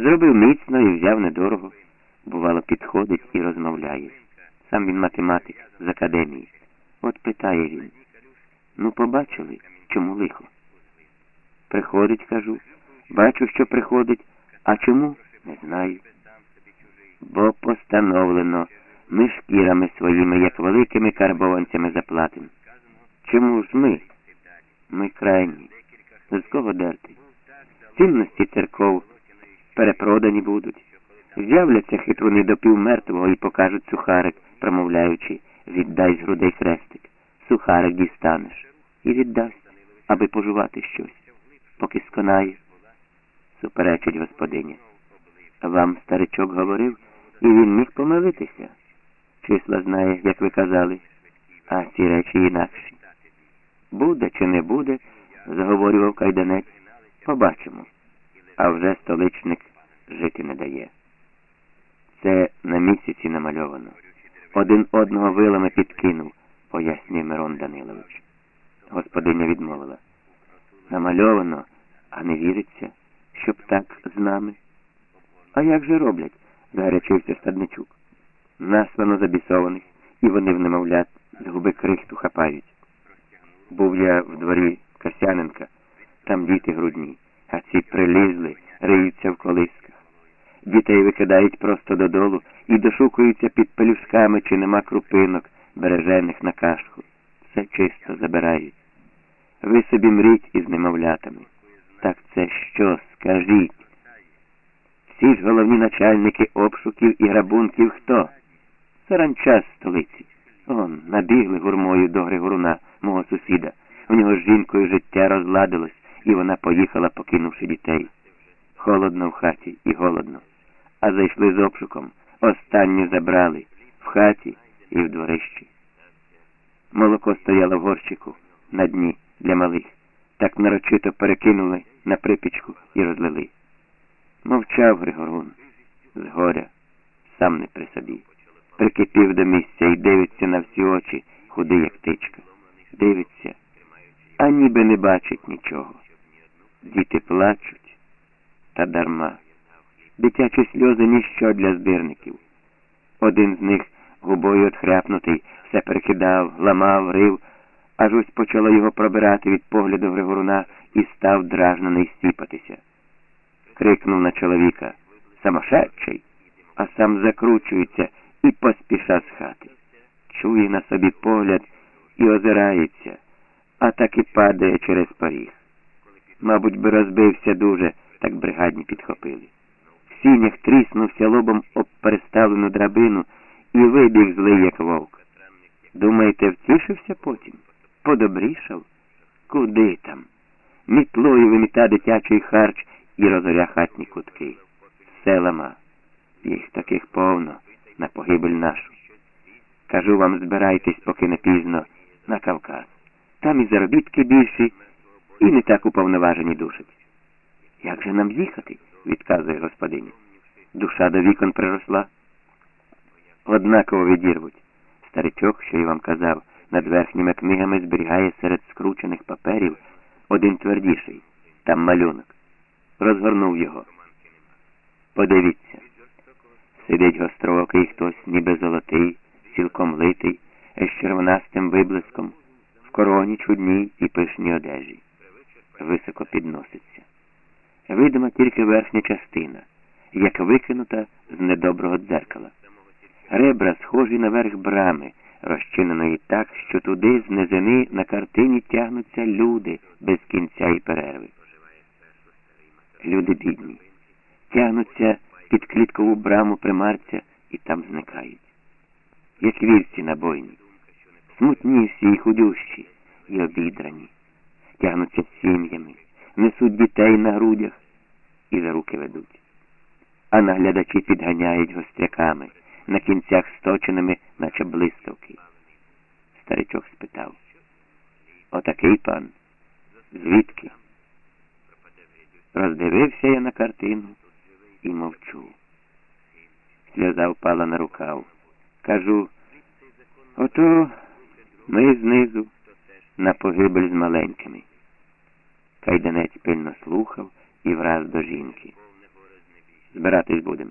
Зробив міцно і взяв недорого. Бувало, підходить і розмовляє. Сам він математик з академії. От питає він. Ну, побачили, чому лихо? Приходить, кажу. Бачу, що приходить. А чому? Не знаю. Бо постановлено, ми шкірами своїми, як великими карбованцями заплатимо. Чому ж ми? Ми крайні. З кого дерти? Цінності церков перепродані будуть. З'являться хитруни до півмертвого і покажуть сухарик, промовляючи, віддай з грудей хрестик. Сухарик дістанеш. І віддасть, аби пожувати щось, поки сконає. Суперечить господиня. Вам старичок говорив, і він міг помилитися. Числа знає, як ви казали, а ці речі інакші. Буде чи не буде, заговорював кайданець. Побачимо. А вже столичник жити не дає. Це на місяці намальовано. Один одного вилами підкинув, пояснює Мирон Данилович. Господиня відмовила. Намальовано, а не віриться, щоб так з нами. А як же роблять? загарячився Стадничук. Наслано забісованих, і вони в немовлят з губи крихту хапають. Був я в дворі Касяненка, там діти грудні, а ці прилізли, риються в колисках. Дітей викидають просто додолу і дошукуються під пелюшками, чи нема крупинок, бережених на кашку. Все чисто забирають. Ви собі мріть із немовлятами. Так це що, скажіть? Всі ж головні начальники обшуків і грабунків хто? Саранча з столиці. Он, набігли гурмою до Григоруна, мого сусіда. У нього з жінкою життя розладилось, і вона поїхала, покинувши дітей. Холодно в хаті і голодно. А зайшли з обшуком. Останню забрали в хаті і в дворищі. Молоко стояло в горщику на дні для малих. Так нарочито перекинули на припічку і розлили. Мовчав Григорун з горя, сам не при собі. Прикипів до місця і дивиться на всі очі, худий, як тичка. Дивиться, а ніби не бачить нічого. Діти плачуть, та дарма. Дитячі сльози ніщо для збірників. Один з них, губою отхряпнутий, все перекидав, ламав, рив, аж ось почало його пробирати від погляду Григоруна і став дражнений сіпатися. Крикнув на чоловіка самошедший, а сам закручується і поспіша з хати. Чує на собі погляд і озирається, а так і падає через поріг. Мабуть, би розбився дуже, так бригадні підхопили. Сінях тріснувся лобом об переставлену драбину і вибіг злий, як вовк. Думаєте, втішився потім? Подобрішав? Куди там? Мітлою виміта дитячий харч і розоря хатні кутки. Селама. Їх таких повно на погибель нашу. Кажу вам, збирайтесь, поки не пізно, на Кавказ. Там і заробітки більші, і не так уповноважені душать. Як же нам їхати? Відказує господиня. Душа до вікон приросла. Однаково відірвуть. Старичок, що я вам казав, над верхніми книгами зберігає серед скручених паперів один твердіший, там малюнок. Розгорнув його. Подивіться. Сидить гостроокий хтось, ніби золотий, цілком литий, з червонастим виблиском, в короні чудній і пишній одежі. Високо підноситься. Видима тільки верхня частина, як викинута з недоброго дзеркала. Ребра схожі на верх брами, розчиненої так, що туди з низини на картині тягнуться люди без кінця і перерви. Люди бідні, тягнуться під кліткову браму примарця і там зникають. Як вівці на бойні, смутні всі і худющі, і обідрані, тягнуться сім'ями, несуть дітей на грудях і за руки ведуть. А наглядачі підганяють гостряками, на кінцях сточеними, наче блискавки. Старичок спитав. Отакий пан? Звідки? Роздивився я на картину і мовчу. Сльоза впала на рукав. Кажу, ото ми знизу на погибель з маленькими. Кайданець пильно слухав і враз до жінки. Збиратись будем.